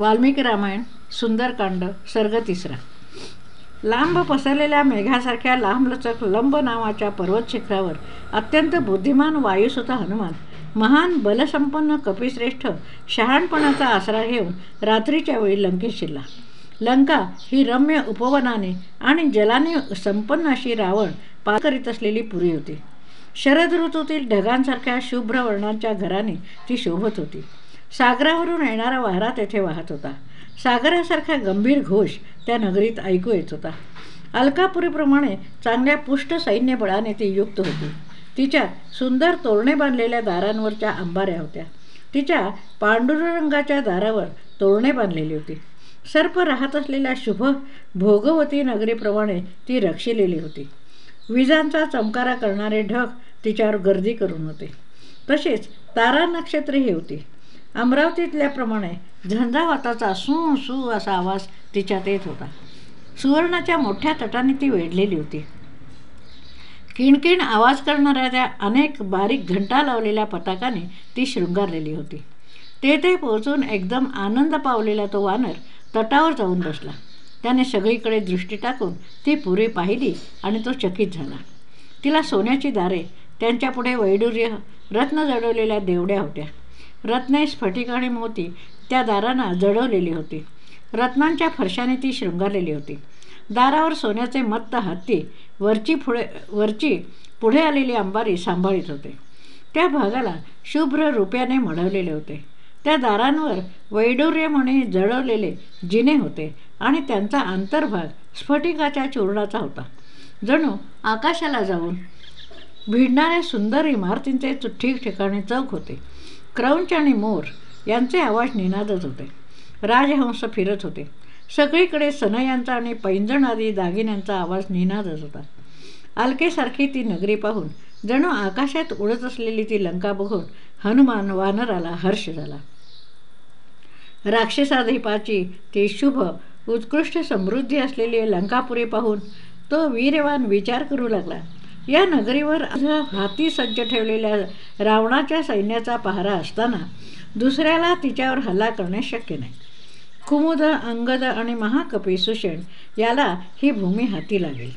वाल्मिकी रामायण सुंदरकांड सर्ग तिसरा. लांब पसरलेल्या मेघासारख्या लांबलचक लंब नावाच्या पर्वत शिखरावर अत्यंत बुद्धिमान वायुसुता हनुमान महान बलसंपन्न कपिश्रेष्ठ शहाणपणाचा आसरा घेऊन रात्रीच्या वेळी लंकेत शिरला लंका ही रम्य उपवनाने आणि जलाने संपन्न अशी रावण पार करीत असलेली पुरी होती. शरद ऋतूतील ढगांसारख्या शुभ्र वर्णांच्या घराने ती शोभत होती. सागरावरून येणारा वारा तेथे वाहत होता. सागरासारखा गंभीर घोष त्या नगरीत ऐकू येत होता. अलकापुरीप्रमाणे चांगल्या पुष्ट सैन्यबळाने ती युक्त होती. तिच्या सुंदर तोरणे बांधलेल्या दारांवरच्या अंबाऱ्या होत्या. तिच्या पांडुरंगाच्या दारावर तोरणे बांधलेली होती. सर्प राहत असलेल्या शुभ भोगवती नगरीप्रमाणे ती रक्षिलेली होती. विजांचा चमकारा करणारे ढग तिच्यावर गर्दी करून होते. तसेच तारा नक्षत्रही होती. अमरावतीतल्याप्रमाणे झंझावाताचा सू सू असा आवाज तिच्यात येत होता. सुवर्णाच्या मोठ्या तटाने ती वेढलेली होती. किणकिण आवाज करणाऱ्या त्या अनेक बारीक घंटा लावलेल्या पताकाने ती शृंगारलेली होती. तेथे पोहोचून एकदम आनंद पावलेला तो वानर तटावर जाऊन बसला. त्याने सगळीकडे दृष्टी टाकून ती पुरी पाहिली आणि तो चकित झाला. तिला सोन्याची दारे त्यांच्यापुढे वैडूर्य रत्न जडवलेल्या देवड्या होत्या. रत्ने स्फटिक आणि मोती त्या दारांना जडवलेली होती. रत्नांच्या फरशाने ती शृंगारलेली होती. दारावर सोन्याचे मत्त हत्ती वरची पुढे वरची पुढे आलेली अंबारी सांभाळीत होते. त्या भागाला शुभ्र रुपयाने मढवलेले होते. त्या दारांवर वैडूर्य म्हणे जळवलेले जिने होते आणि त्यांचा अंतर्भाग स्फटिकाच्या चूर्णाचा होता. जणू आकाशाला जाऊन भिडणाऱ्या सुंदर इमारतींचे ठिकठिकाणी चौक होते. क्रौंच आणि मोर यांचे आवाज निनादत होते. राजहंस फिरत होते. सगळीकडे सनयांचा आणि पैंजण आदी दागिन्यांचा आवाज निनादत होता. अलकेसारखी ती नगरी पाहून जणू आकाशात उडत असलेली ती लंका बघून हनुमान वानराला हर्ष झाला. राक्षसाधिपाची ती शुभ उत्कृष्ट समृद्धी असलेली लंकापुरी पाहून तो वीरवान विचार करू लागला. या नगरीवर हाती सज्ज ठेवलेल्या रावणाच्या सैन्याचा पहारा असताना दुसऱ्याला तिच्यावर हल्ला करणे शक्य नाही. कुमुद अंगद आणि महाकपी सुषण याला ही भूमी हाती लागेल.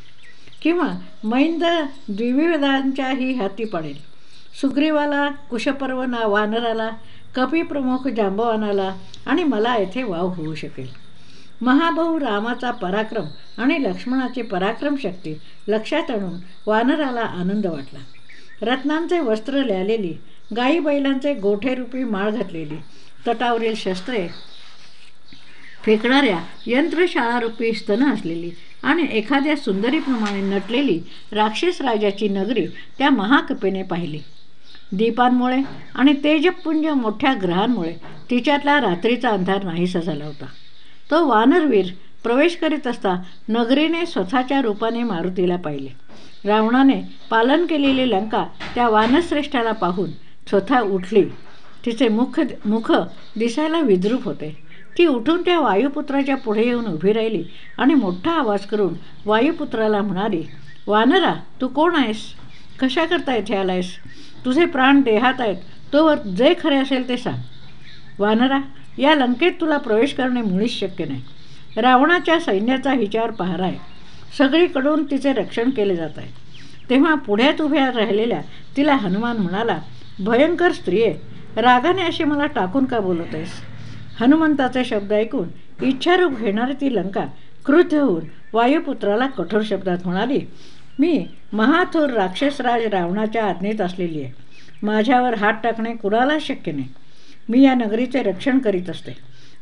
किंवा मैंद द्विविधांच्याही हाती पडेल. सुग्रीवाला कुशपर्व ना वानराला कपिप्रमुख जांबवानाला आणि मला येथे वाव होऊ शकेल. महाभाऊ रामाचा पराक्रम आणि लक्ष्मणाची पराक्रम शक्ती लक्षात आणून वानराला आनंद वाटला. रत्नांचे वस्त्र ल्यालेली गाई बैलांचे गोठेरूपी माळ घातलेली तटावरील शस्त्रे फेकणाऱ्या यंत्रशाळारूपी स्तन असलेली आणि एखाद्या सुंदरीप्रमाणे नटलेली राक्षस राजाची नगरी त्या महाकपेने पाहिली. दीपांमुळे आणि तेजपुंज मोठ्या ग्रहांमुळे तिच्यातला रात्रीचा अंधार नाहीसा झाला होता. तो वानरवीर प्रवेश करीत असता नगरीने स्वतःच्या रूपाने मारुतीला पाहिले. रावणाने पालन केलेली लंका त्या वानश्रेष्ठाला पाहून स्वतः उठली. तिचे मुख मुख दिसायला विद्रूप होते. ती उठून त्या वायुपुत्राच्या पुढे येऊन उभी राहिली आणि मोठा आवाज करून वायुपुत्राला म्हणाली वानरा तू कोण आहेस? कशा येथे आलायस? तुझे प्राण देहात आहेत. तोवर जे खरे असेल ते सांग. वानरा या लंकेत तुला प्रवेश करणे मुळीच शक्य नाही. रावणाच्या सैन्याचा हिच्यावर पहारा आहे सगळीकडून तिचे रक्षण केले जात आहे. तेव्हा पुढ्यात उभ्या राहिलेल्या तिला हनुमान म्हणाला भयंकर स्त्रिये रागाने अशी मला टाकून का बोलत आहेस हनुमंताचे शब्द ऐकून इच्छारूप घेणारी ती लंका क्रुद्ध होऊन वायुपुत्राला कठोर शब्दात म्हणाली मी महाथोर राक्षसराज रावणाच्या आज्ञेत असलेली आहे. माझ्यावर हात टाकणे कुणाला शक्य नाही. मी या नगरीचे रक्षण करीत असते.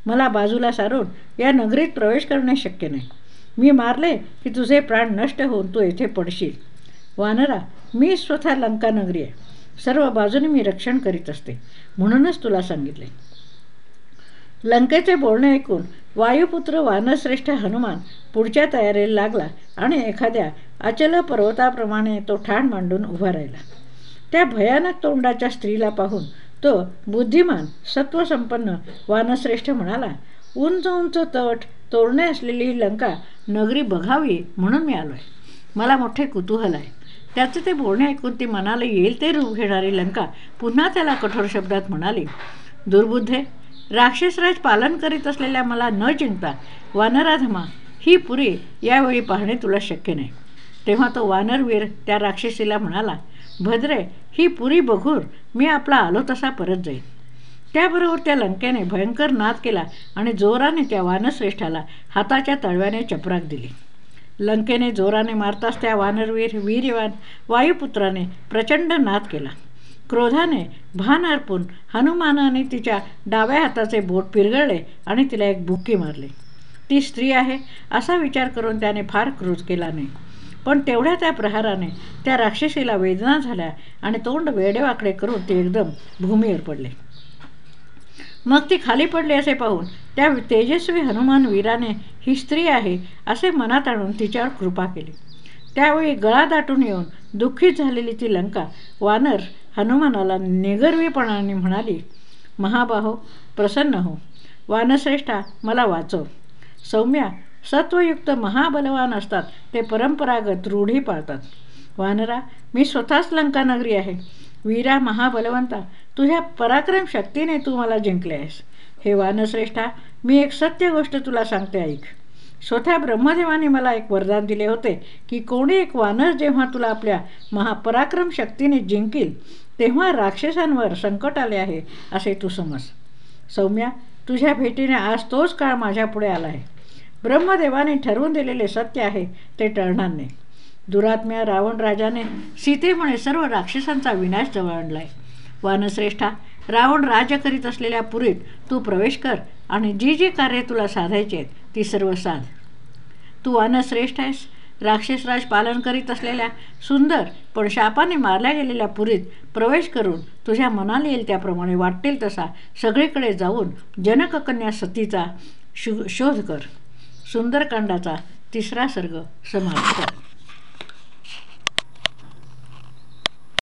मला बाजूला सारून या नगरीत प्रवेश करणे शक्य नाही. मी मारले की तुझे प्राण नष्ट होऊन तू येथे पडशील. वानरा मी स्वतः लंका नगरी आहे. सर्व बाजूने मी रक्षण करीत असते. म्हणूनच तुला सांगितले. लंकेचे बोलणे ऐकून वायुपुत्र वानश्रेष्ठ हनुमान पुढच्या तयारीला लागला आणि एखाद्या अचल पर्वताप्रमाणे तो ठाण मांडून उभा राहिला. त्या भयानक तोंडाच्या स्त्रीला पाहून तो बुद्धिमान सत्वसंपन्न वानश्रेष्ठ म्हणाला उंच उंच तट तोरणे असलेली लंका नगरी बघावी म्हणून मी आलो आहे मला मोठे कुतूहल आहे. त्याचं ते बोलणे ऐकून ती मनाला येईल ते रूप घेणारी लंका पुन्हा त्याला कठोर शब्दात म्हणाली दुर्बुद्धे राक्षसराज पालन करीत असलेल्या मला न चिंता वानराधमा ही पुरी यावेळी पाहणे तुला शक्य नाही. तेव्हा तो वानरवीर त्या राक्षसीला म्हणाला भद्रे ही पुरी बघून मी आपला आलो तसा परत जाईल त्याबरोबर त्या लंकेने भयंकर नाद केला आणि जोराने त्या वानश्रेष्ठाला हाताच्या तळव्याने चपराक दिली. लंकेने जोराने मारताच त्या वानरवीर वीर्यवान वायुपुत्राने प्रचंड नाद केला. क्रोधाने भान अर्पून हनुमानाने तिच्या डाव्या हाताचे बोट पिरगळले आणि तिला एक बुक्की मारली. ती स्त्री आहे असा विचार करून त्याने फार क्रोध केला नाही. पण तेवढ्या त्या प्रहाराने त्या राक्षसीला वेदना झाल्या आणि तोंड वेडेवाकडे करून ते एकदम भूमीवर पडले. मग ती खाली पडली असे पाहून त्या तेजस्वी हनुमान वीराने ही स्त्री आहे असे मनात आणून तिच्यावर कृपा केली. त्यावेळी गळा दाटून येऊन दुःखीत झालेली ती लंका वानर हनुमानाला निगर्वीपणाने म्हणाली महाबाहो प्रसन्न हो. वानश्रेष्ठा मला वाचव. सौम्या सत्वयुक्त महाबलवान असतात. ते परंपरागत रूढी पाळतात. वानरा मी स्वतःच लंकानगरी आहे. वीरा महाबलवंता तुझ्या पराक्रम शक्तीने तू मला जिंकले आहेस. हे वानश्रेष्ठा मी एक सत्य गोष्ट तुला सांगते ऐक. स्वतः ब्रह्मदेवाने मला एक वरदान दिले होते की कोणी एक वानर जेव्हा तुला आपल्या महापराक्रम शक्तीने जिंकील तेव्हा राक्षसांवर संकट आले आहे असे तू समज. सौम्या तुझ्या भेटीने आज तोच काळ माझ्यापुढे आला आहे. ब्रह्मदेवाने ठरवून दिलेले सत्य आहे ते टळणार नाही. दुरात्म्या रावण राजाने सीतेमुळे सर्व राक्षसांचा विनाश जवळ आणलाय. वानश्रेष्ठा रावण राज्य करीत असलेल्या पुरीत तू प्रवेश कर आणि जी जी कार्य तुला साधायची आहेत ती सर्व साध. तू वानश्रेष्ठ आहेस. राक्षसराज पालन करीत असलेल्या सुंदर पण शापाने मारल्या गेलेल्या पुरीत प्रवेश करून तुझ्या मनाला येईल त्याप्रमाणे वाटतील तसा सगळीकडे जाऊन जनककन्या सतीचा शो शोध कर. सुंदरकांडाचा तिसरा सर्ग समाप्त.